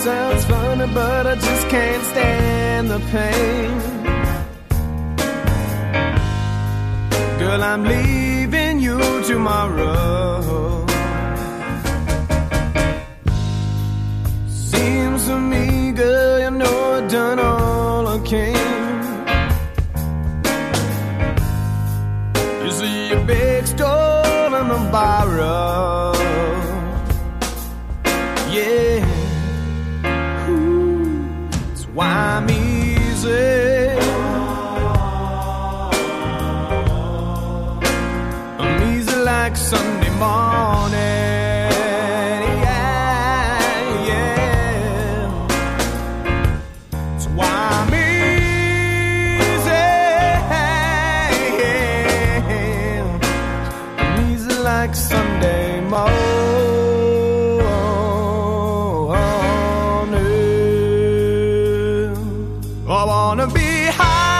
sounds funny, but I just can't stand the pain. Girl, I'm leaving you tomorrow. Seems to me, girl, you know I've done all I can. You see a big store and a borrow. Yeah. I'm easy. I'm easy like Sunday morning. Yeah, yeah. That's why I'm easy. I'm easy like Sunday morning. I wanna be high,